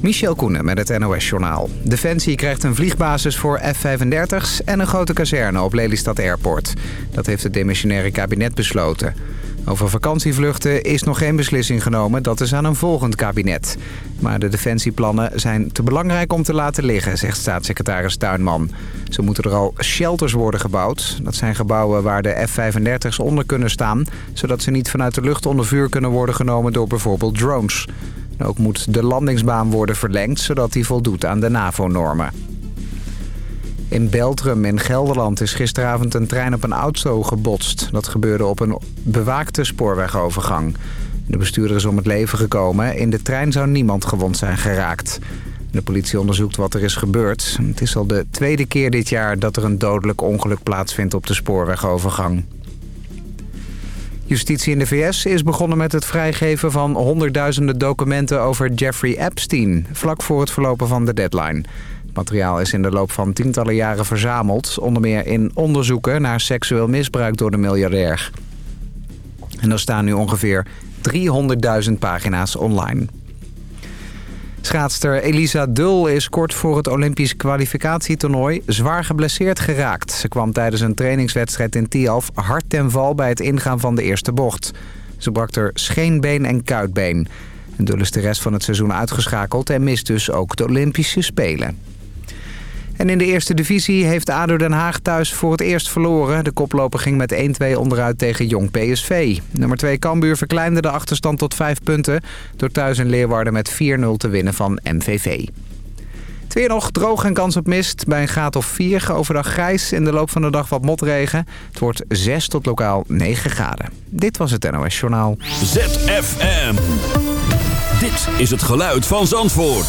Michel Koenen met het NOS-journaal. Defensie krijgt een vliegbasis voor F-35's en een grote kazerne op Lelystad Airport. Dat heeft het demissionaire kabinet besloten. Over vakantievluchten is nog geen beslissing genomen. Dat is aan een volgend kabinet. Maar de defensieplannen zijn te belangrijk om te laten liggen, zegt staatssecretaris Tuinman. Zo moeten er al shelters worden gebouwd. Dat zijn gebouwen waar de F-35's onder kunnen staan... zodat ze niet vanuit de lucht onder vuur kunnen worden genomen door bijvoorbeeld drones. Ook moet de landingsbaan worden verlengd, zodat die voldoet aan de NAVO-normen. In Beltrum in Gelderland is gisteravond een trein op een auto gebotst. Dat gebeurde op een bewaakte spoorwegovergang. De bestuurder is om het leven gekomen. In de trein zou niemand gewond zijn geraakt. De politie onderzoekt wat er is gebeurd. Het is al de tweede keer dit jaar dat er een dodelijk ongeluk plaatsvindt op de spoorwegovergang. Justitie in de VS is begonnen met het vrijgeven van honderdduizenden documenten over Jeffrey Epstein... vlak voor het verlopen van de deadline. Het materiaal is in de loop van tientallen jaren verzameld... onder meer in onderzoeken naar seksueel misbruik door de miljardair. En er staan nu ongeveer 300.000 pagina's online. Schaatster Elisa Dul is kort voor het Olympisch kwalificatietoernooi zwaar geblesseerd geraakt. Ze kwam tijdens een trainingswedstrijd in Tialf hard ten val bij het ingaan van de eerste bocht. Ze brak er scheenbeen en kuitbeen. Dul is de rest van het seizoen uitgeschakeld en mist dus ook de Olympische Spelen. En in de eerste divisie heeft ADO Den Haag thuis voor het eerst verloren. De koploper ging met 1-2 onderuit tegen Jong PSV. Nummer 2 Cambuur verkleinde de achterstand tot 5 punten... door thuis in Leeuwarden met 4-0 te winnen van MVV. Het weer nog droog en kans op mist. Bij een graad of 4 overdag grijs. In de loop van de dag wat motregen. Het wordt 6 tot lokaal 9 graden. Dit was het NOS Journaal. ZFM. Dit is het geluid van Zandvoort.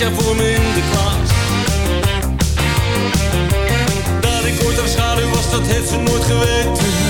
Jaar voor me in de klas. Dat ik ooit haar schaduw was, dat heeft ze nooit geweten.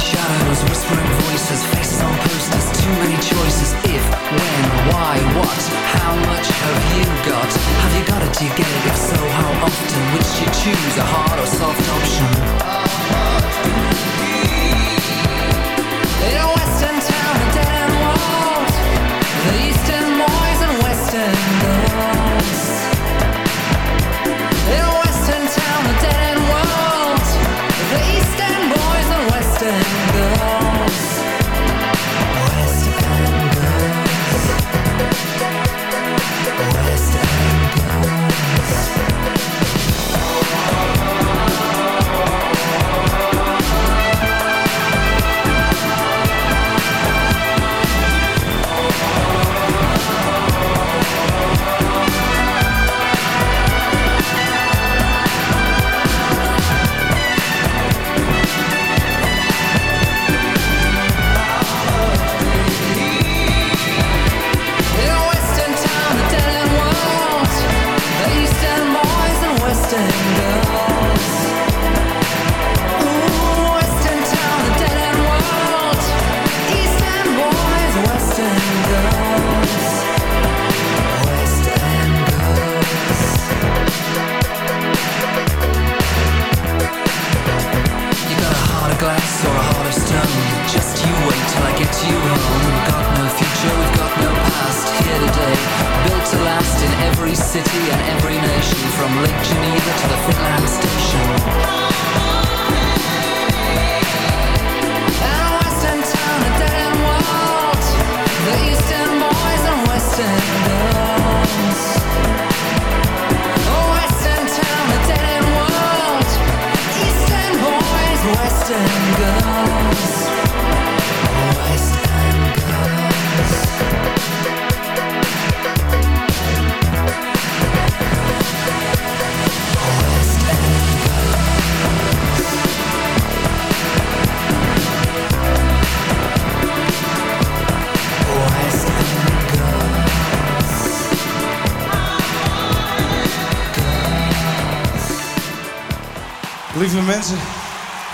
shadows, whispering voices, faces on posters, too many choices. If, when, why, what, how much have you got? Have you got it, do you get it? If so, how often? Which you choose, a hard or soft option?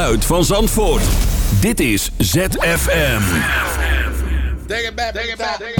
geluid van Zandvoort. Dit is ZFM. Take it back, take it back,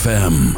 ZFM.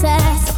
Success,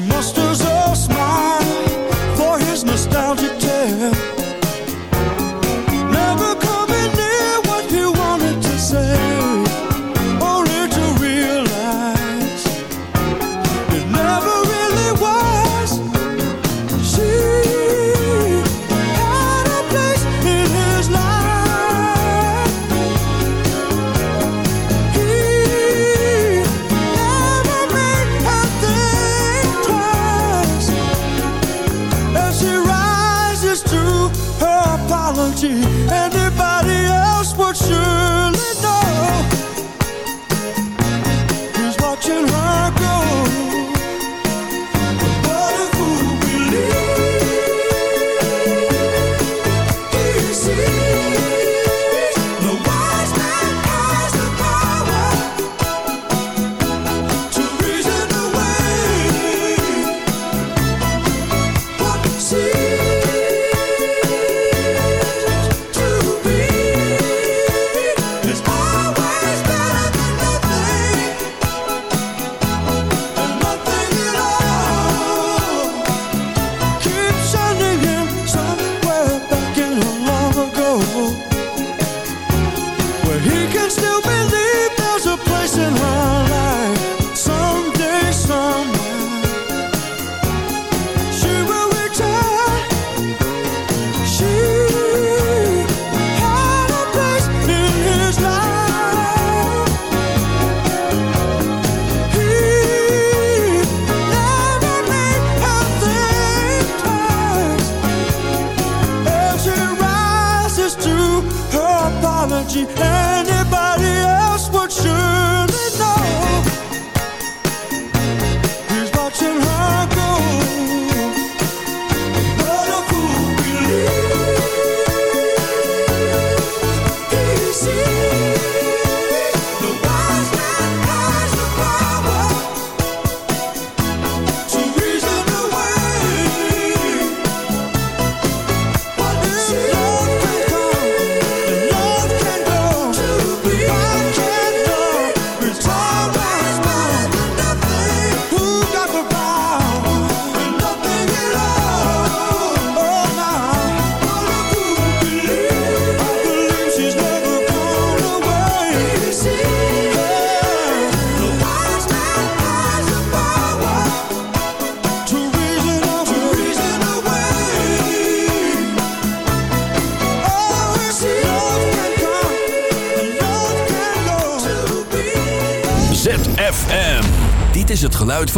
musters